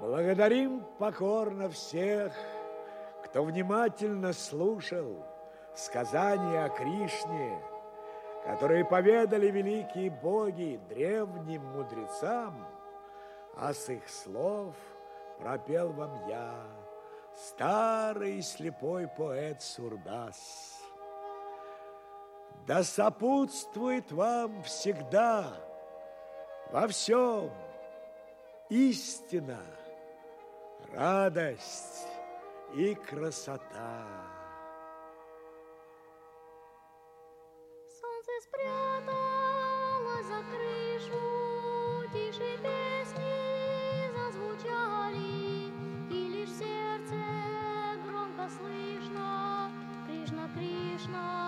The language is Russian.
Благодарим покорно всех, кто внимательно слушал сказания о Кришне, которые поведали великие боги древним мудрецам, а с их слов пропел вам я, старый слепой поэт Сурдас. Да сопутствует вам всегда во всем истина, радость и красота. Солнце спрятало за крышу, тише песни зазвучали, и лишь сердце громко слышно, Кришна, Кришна.